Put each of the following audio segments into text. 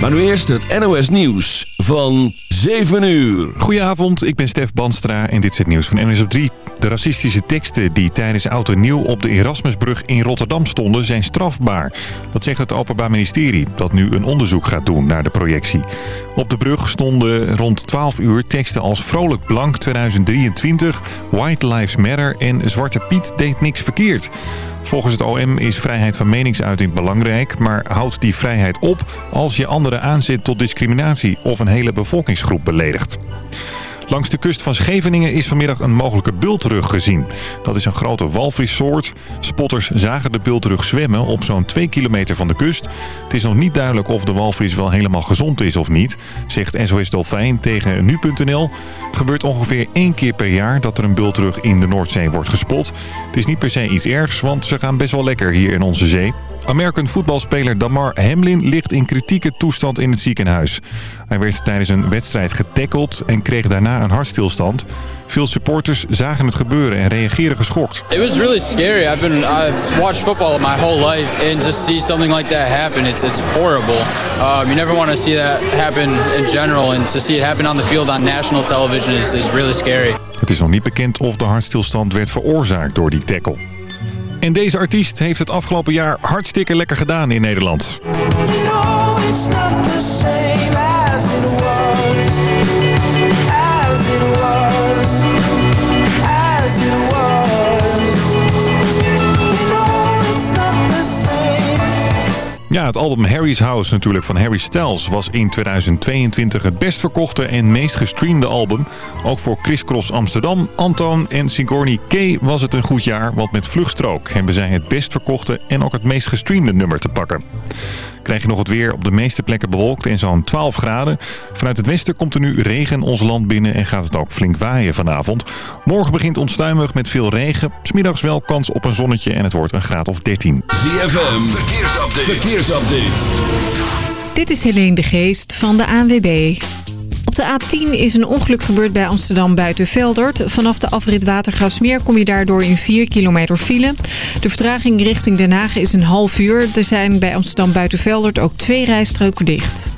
Maar nu eerst het NOS Nieuws van 7 uur. Goedenavond, ik ben Stef Banstra en dit is het nieuws van NOS op 3. De racistische teksten die tijdens Oud Nieuw op de Erasmusbrug in Rotterdam stonden zijn strafbaar. Dat zegt het Openbaar Ministerie, dat nu een onderzoek gaat doen naar de projectie. Op de brug stonden rond 12 uur teksten als Vrolijk Blank 2023, White Lives Matter en Zwarte Piet deed niks verkeerd. Volgens het OM is vrijheid van meningsuiting belangrijk, maar houdt die vrijheid op als je anderen aanzet tot discriminatie of een hele bevolkingsgroep beledigt. Langs de kust van Scheveningen is vanmiddag een mogelijke bultrug gezien. Dat is een grote walvissoort. Spotters zagen de bultrug zwemmen op zo'n 2 kilometer van de kust. Het is nog niet duidelijk of de walvis wel helemaal gezond is of niet, zegt SOS Dolfijn tegen nu.nl. Het gebeurt ongeveer één keer per jaar dat er een bultrug in de Noordzee wordt gespot. Het is niet per se iets ergs, want ze gaan best wel lekker hier in onze zee. American voetbalspeler Damar Hamlin ligt in kritieke toestand in het ziekenhuis. Hij werd tijdens een wedstrijd getackeld en kreeg daarna een hartstilstand. Veel supporters zagen het gebeuren en reageerden geschokt. It was really scary. I've been I've watched football my whole life and to see something like that happen, it's it's horrible. Um, you never want to see that happen in general and to see it happen on the field on national television is, is really scary. Het is nog niet bekend of de hartstilstand werd veroorzaakt door die tackle. En deze artiest heeft het afgelopen jaar hartstikke lekker gedaan in Nederland. Ja, het album Harry's House natuurlijk van Harry Styles was in 2022 het best verkochte en meest gestreamde album. Ook voor Chris Cross Amsterdam, Antoon en Sigourney K was het een goed jaar, want met Vluchtstrook hebben zij het best verkochte en ook het meest gestreamde nummer te pakken krijg je nog het weer op de meeste plekken bewolkt en zo'n 12 graden. Vanuit het westen komt er nu regen ons land binnen en gaat het ook flink waaien vanavond. Morgen begint onstuimig met veel regen. Smiddags wel kans op een zonnetje en het wordt een graad of 13. ZFM, verkeersupdate. verkeersupdate. Dit is Helene de Geest van de ANWB. Op de A10 is een ongeluk gebeurd bij Amsterdam buiten Veldert. Vanaf de afrit Watergraafsmeer kom je daardoor in 4 kilometer file. De vertraging richting Den Haag is een half uur. Er zijn bij Amsterdam buiten Veldert ook twee rijstroken dicht.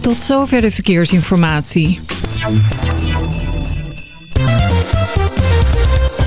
Tot zover de verkeersinformatie.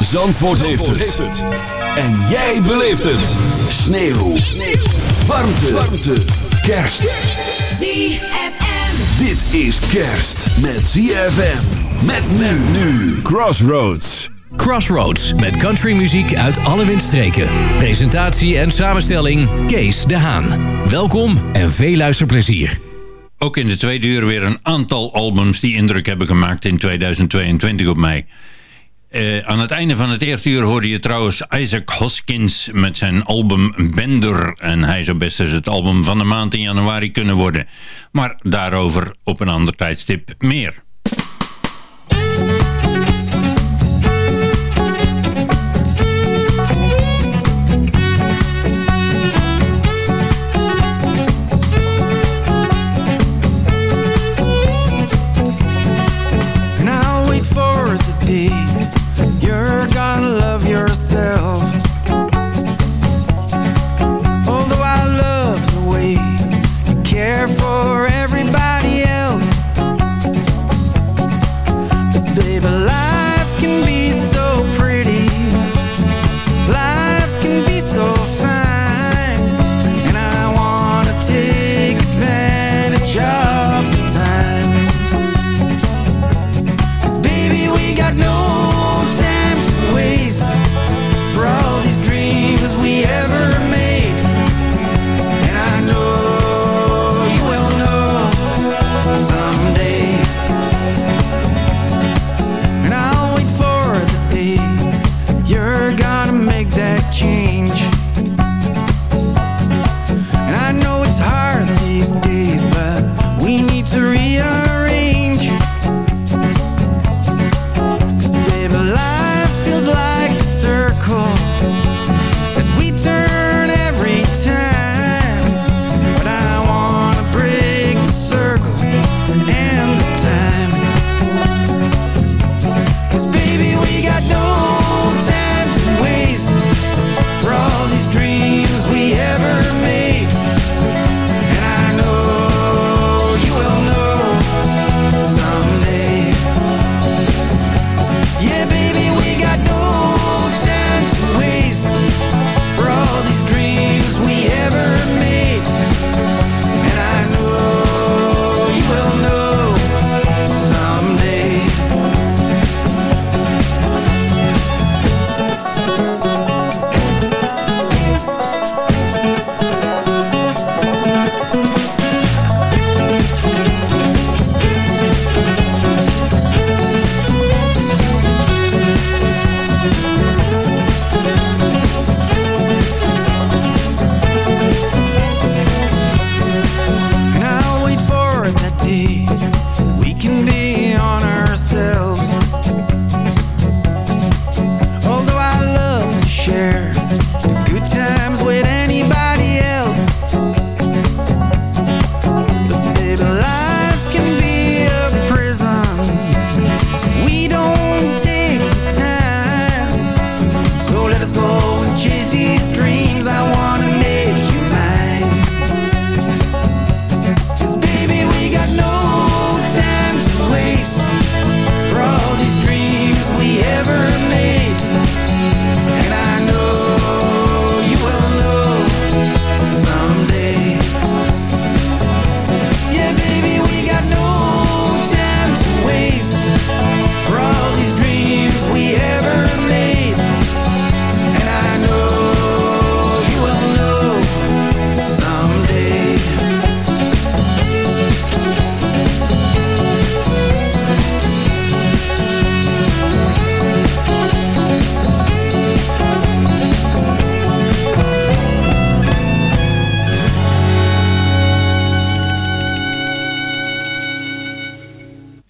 Zandvoort, heeft, het. En jij beleeft het. Sneeuw. Sneeuw. Warmte. Warmte. Kerst. ZFM. Dit is kerst met ZFM. Met men nu. Crossroads. Crossroads met countrymuziek uit alle windstreken. Presentatie en samenstelling Kees de Haan. Welkom en veel luisterplezier. Ook in de tweede uur weer een aantal albums die indruk hebben gemaakt in 2022 op mij. Uh, aan het einde van het eerste uur hoorde je trouwens Isaac Hoskins met zijn album Bender. En hij zou best eens het album van de maand in januari kunnen worden. Maar daarover op een ander tijdstip meer.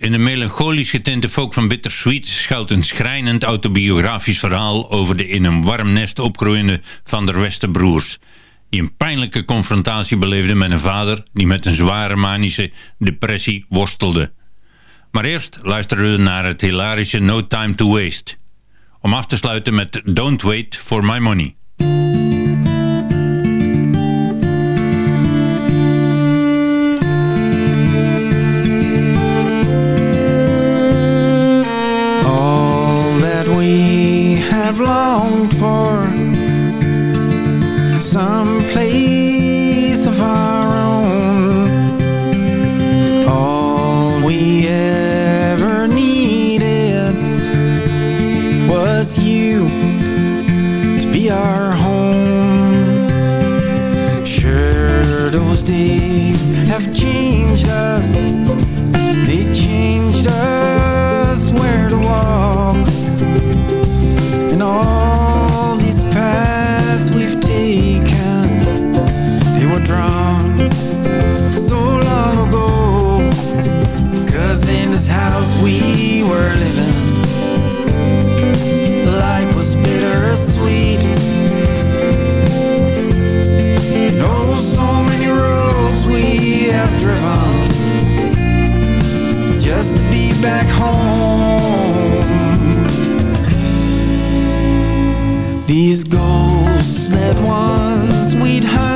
In de melancholisch getinte folk van Bittersweet schuilt een schrijnend autobiografisch verhaal over de in een warm nest opgroeiende Van der Westerbroers, die een pijnlijke confrontatie beleefde met een vader die met een zware manische depressie worstelde. Maar eerst luisteren we naar het hilarische No Time to Waste, om af te sluiten met Don't Wait for My Money. longed for. Some place of our own. All we ever needed was you to be our home. Sure those days have changed. back home. These ghosts, that once we'd hide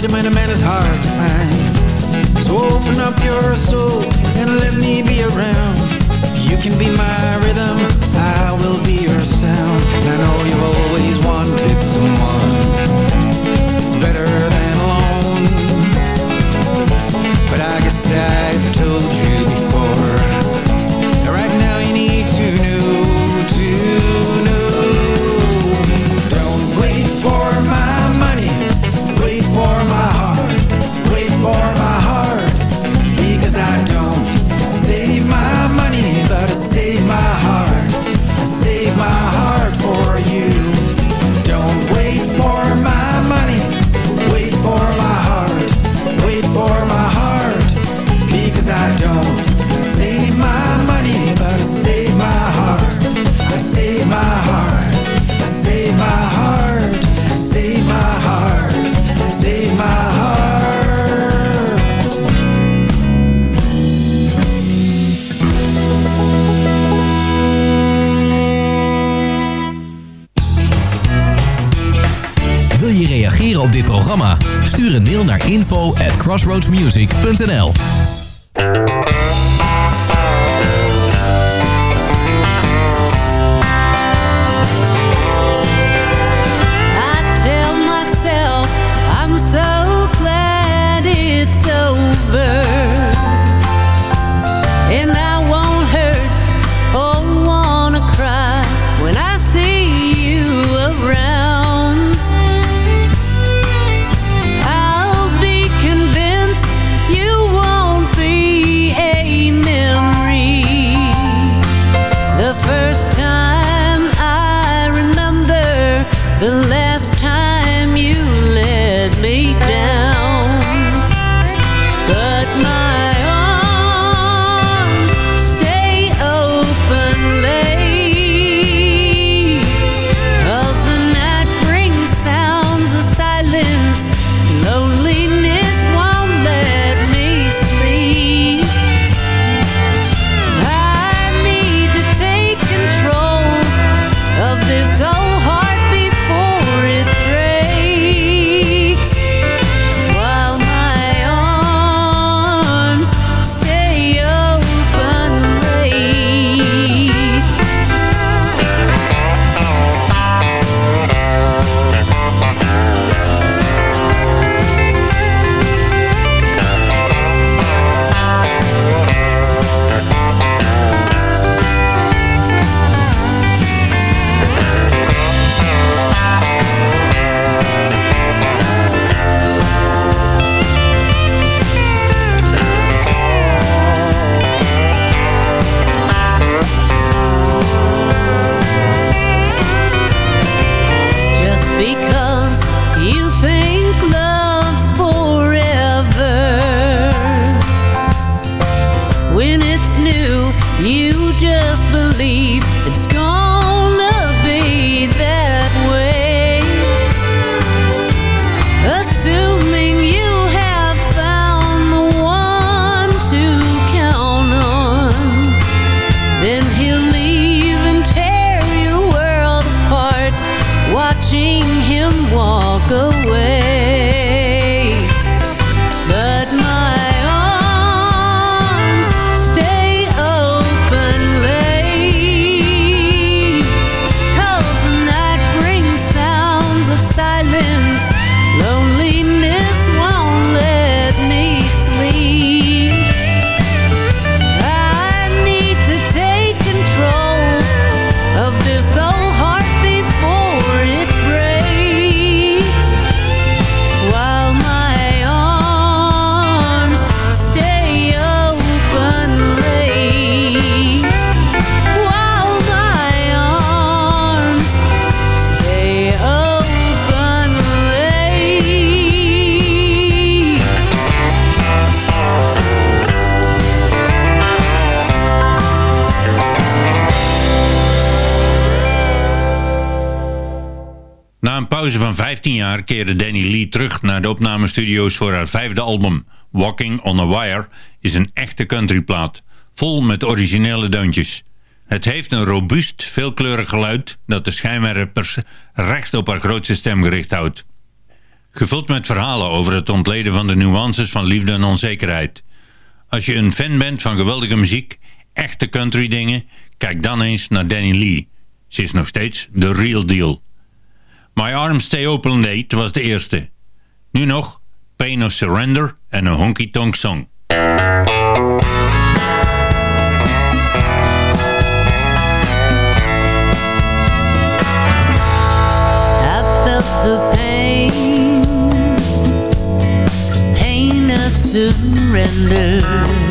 freedom in a man is hard to find. So open up your soul and let me be around. You can be my rhythm, I will be your sound. I know you've always wanted someone. It's better than at crossroadsmusic.nl away. 15 jaar keerde Danny Lee terug naar de opnamestudio's voor haar vijfde album. Walking on a Wire is een echte countryplaat, vol met originele deuntjes. Het heeft een robuust, veelkleurig geluid dat de schijnwerpers recht op haar grootste stem gericht houdt. Gevuld met verhalen over het ontleden van de nuances van liefde en onzekerheid. Als je een fan bent van geweldige muziek, echte country dingen, kijk dan eens naar Danny Lee. Ze is nog steeds de real deal. My Arms Stay Open Late was de eerste. Nu nog Pain of Surrender en een honky tonk song. The pain, pain of surrender.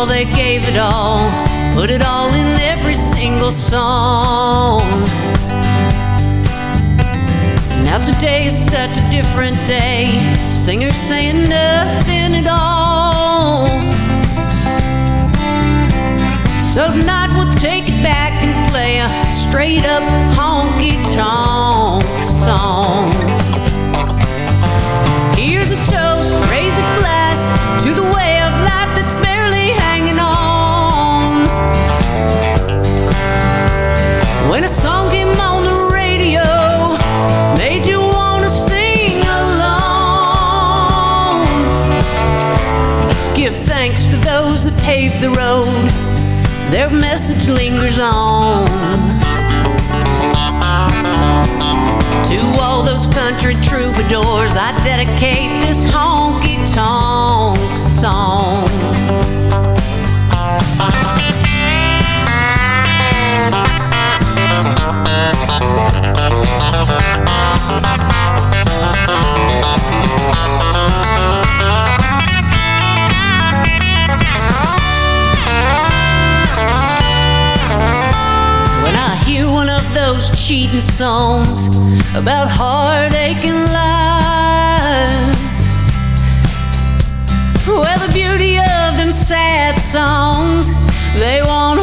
Recall they gave it all, put it all in every single song. Now today is such a different day. Singers saying nothing at all. So tonight we'll take it back and play a straight up honky tonk on. To all those country troubadours, I dedicate cheating songs about heartache and lies, well, the beauty of them sad songs, they wanna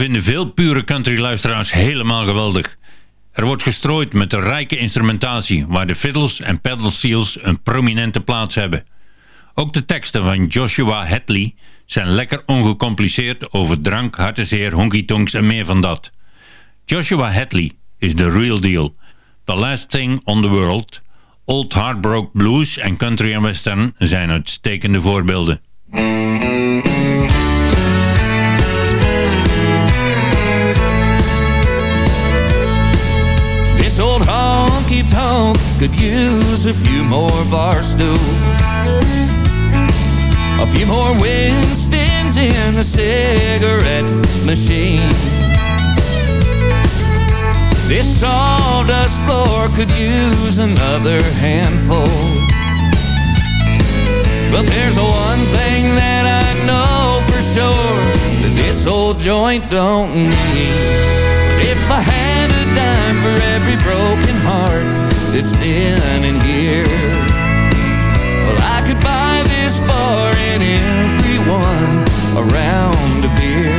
vinden veel pure country-luisteraars helemaal geweldig. Er wordt gestrooid met een rijke instrumentatie... waar de fiddles en pedal seals een prominente plaats hebben. Ook de teksten van Joshua Hadley zijn lekker ongecompliceerd... over drank, hartenzeer, honky-tonks en meer van dat. Joshua Hadley is the real deal. The Last Thing on the World... Old Heartbroken Blues en Country and Western zijn uitstekende voorbeelden. Tonk could use a few more bar stools. A few more Winstons in the cigarette machine. This sawdust floor could use another handful. But there's one thing that I know for sure that this old joint don't need. But if I had dime for every broken heart that's been in here, well, I could buy this bar and everyone around a beer.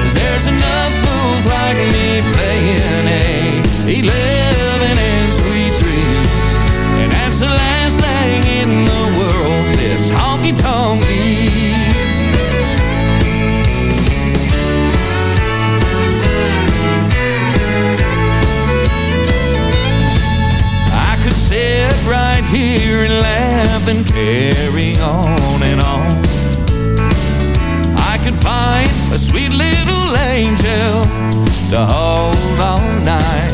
Cause there's enough fools like me playing a 11 and sweet dreams. And that's the last thing in the world this honky tonk needs. And carry on and on. I could find a sweet little angel to hold all night.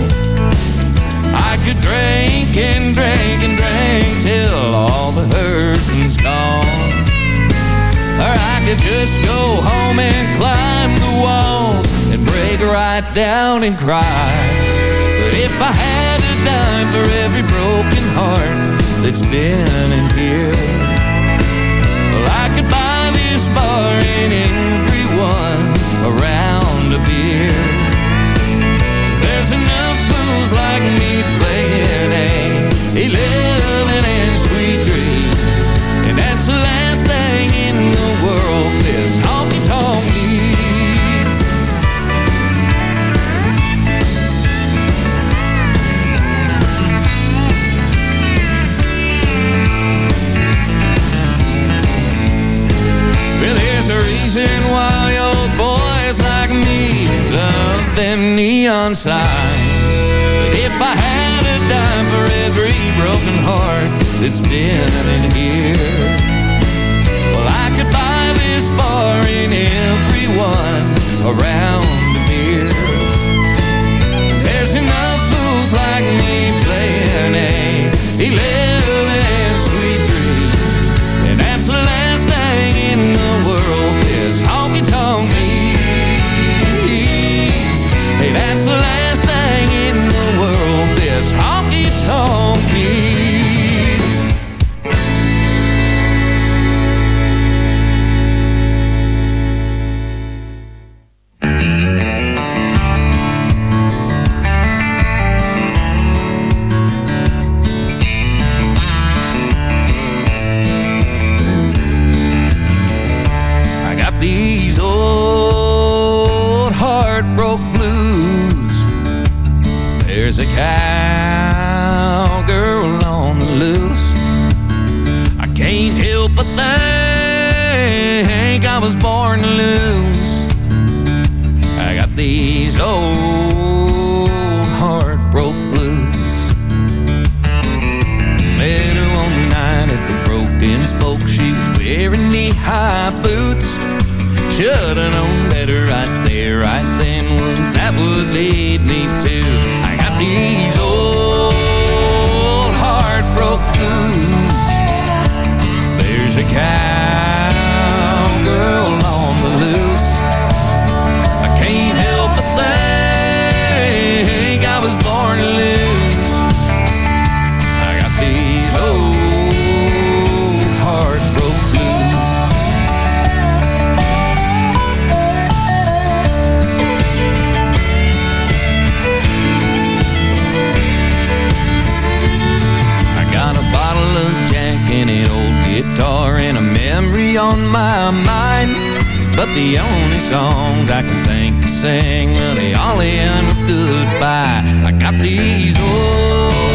I could drink and drink and drink till all the hurting's gone. Or I could just go home and climb the walls and break right down and cry. But if I had a dime for every broken heart that's been in here, well, I could buy this bar and everyone around a beer. there's enough fools like me playing a, a living in sweet dreams. And that's the last thing in the world this reason why old boys like me love them neon signs. But if I had a dime for every broken heart that's been in here, well, I could buy this bar and everyone around No. My mind. But the only songs I can think to sing, well, they all end with goodbye. I got these old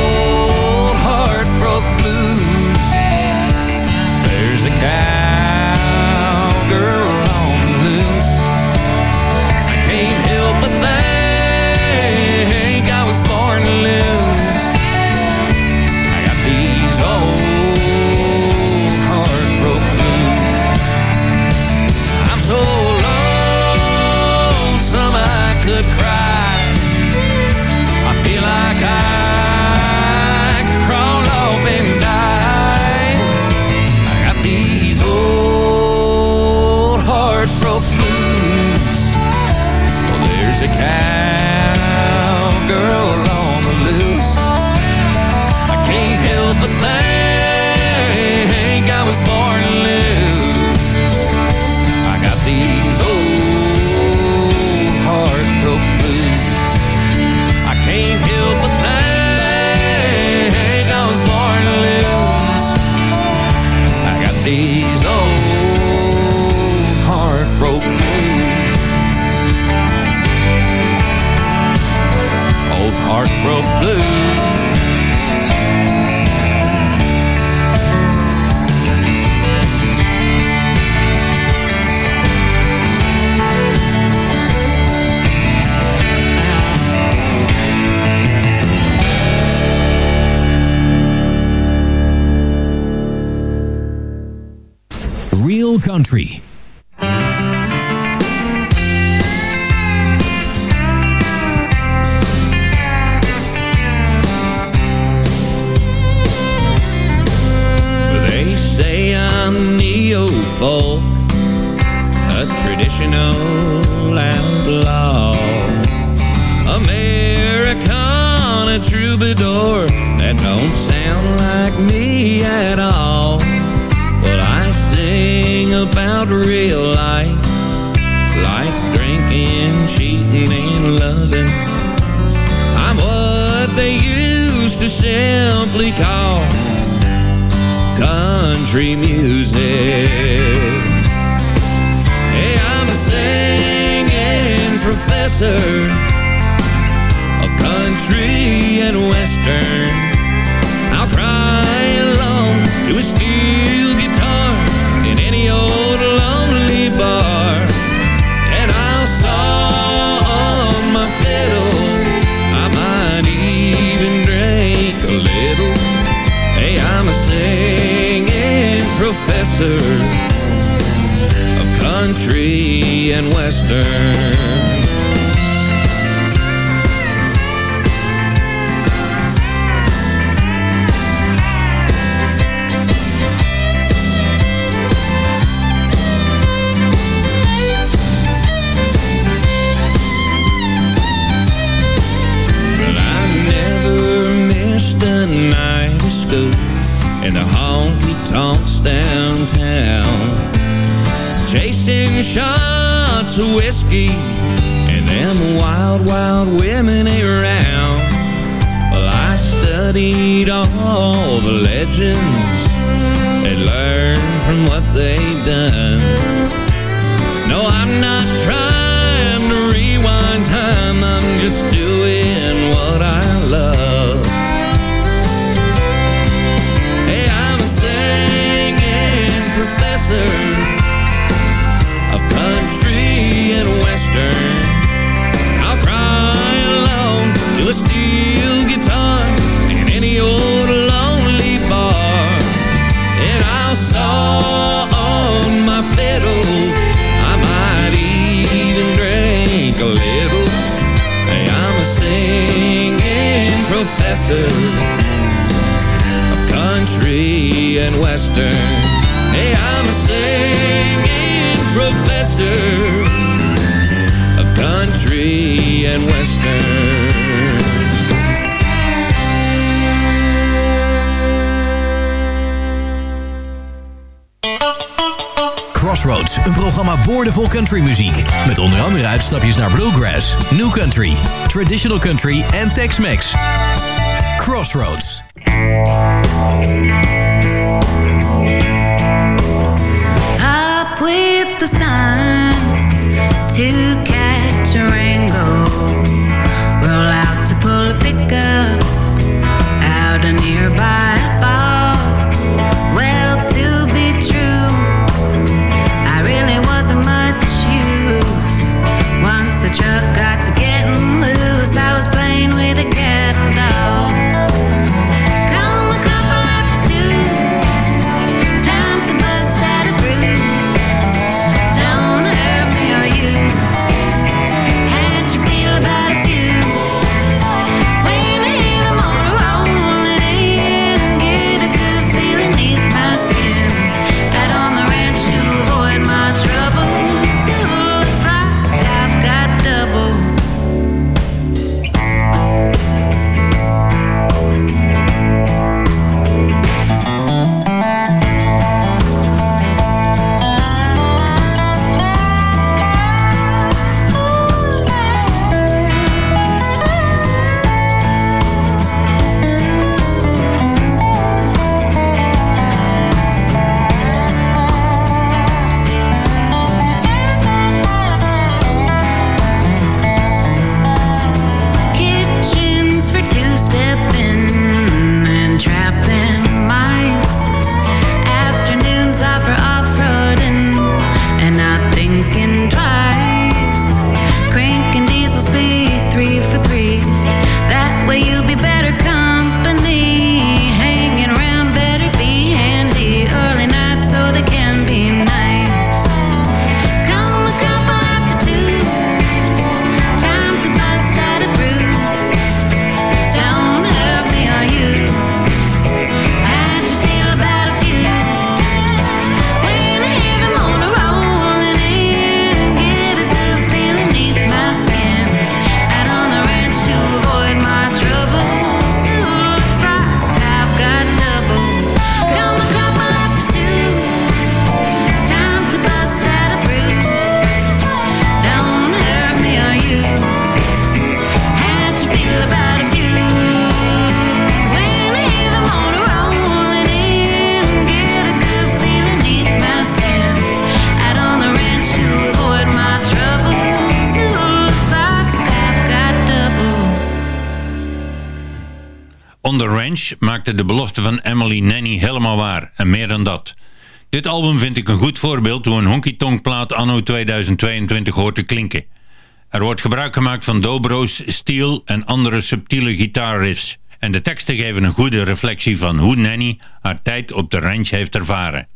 mixer of country and western. of country and western. Crossroads, een programma boordevol countrymuziek. Met onder andere uitstapjes naar bluegrass, new country, traditional country en Tex-Mex. Crossroads. the sun to catch a rainbow. Roll out to pull a pickup out a nearby. Album vind ik een goed voorbeeld hoe een honky-tonk plaat anno 2022 hoort te klinken. Er wordt gebruik gemaakt van dobro's, steel en andere subtiele gitaarriffs. En de teksten geven een goede reflectie van hoe Nanny haar tijd op de ranch heeft ervaren.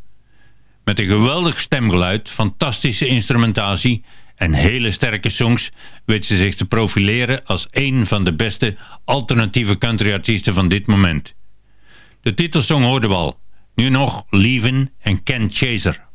Met een geweldig stemgeluid, fantastische instrumentatie en hele sterke songs weet ze zich te profileren als een van de beste alternatieve countryartiesten van dit moment. De titelsong hoorden we al. Nu nog Leven en Ken Chaser.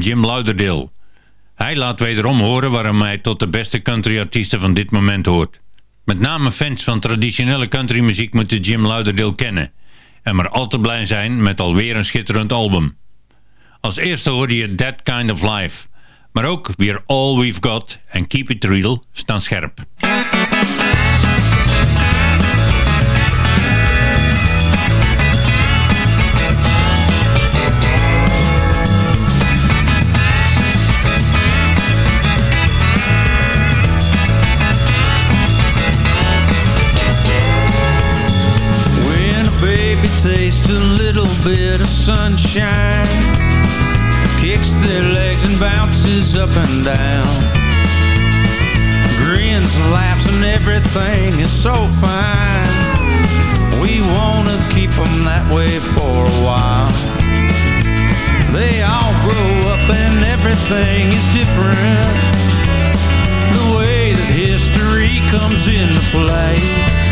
Jim Lauderdale. Hij laat wederom horen waarom hij tot de beste countryartiesten van dit moment hoort. Met name fans van traditionele countrymuziek moeten Jim Lauderdale kennen en maar al te blij zijn met alweer een schitterend album. Als eerste hoorde je That Kind of Life, maar ook weer All We've Got en Keep It Real staan scherp. a little bit of sunshine. Kicks their legs and bounces up and down. Grins and laughs and everything is so fine. We wanna keep them that way for a while. They all grow up and everything is different. The way that history comes into play.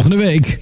volgende week.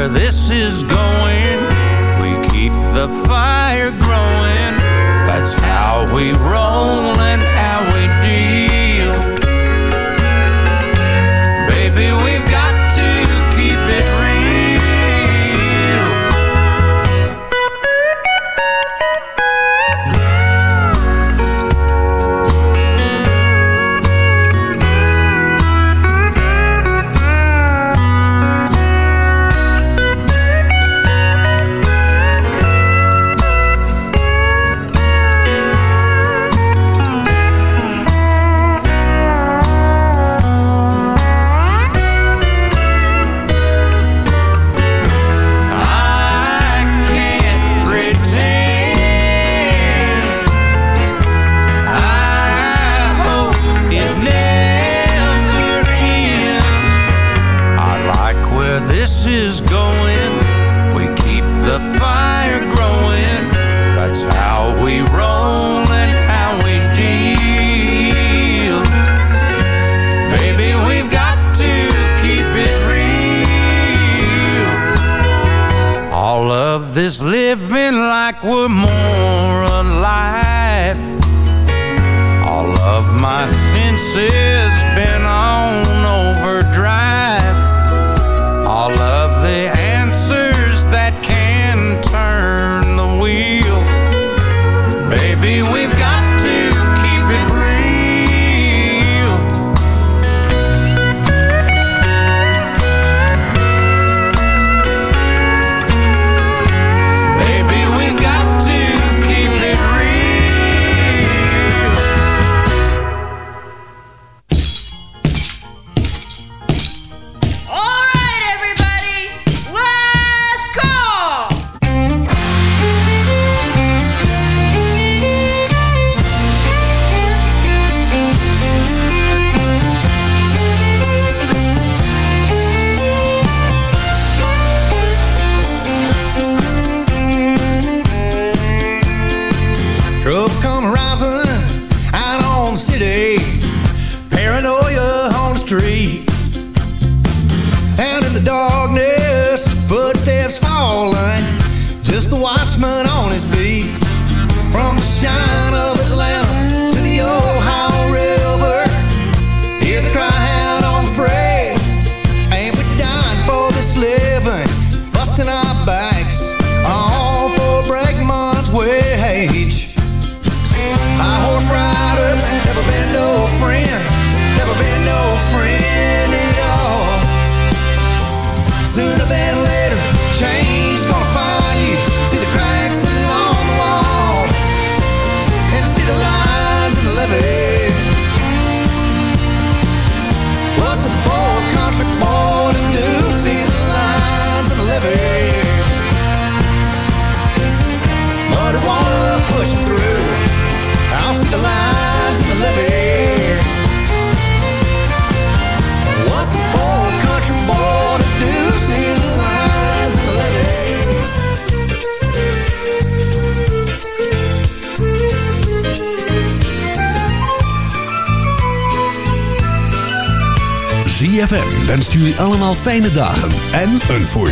where this is going. We keep the fire growing. That's how we roll and how we deal. Baby, we fijne dagen en een voorspoedig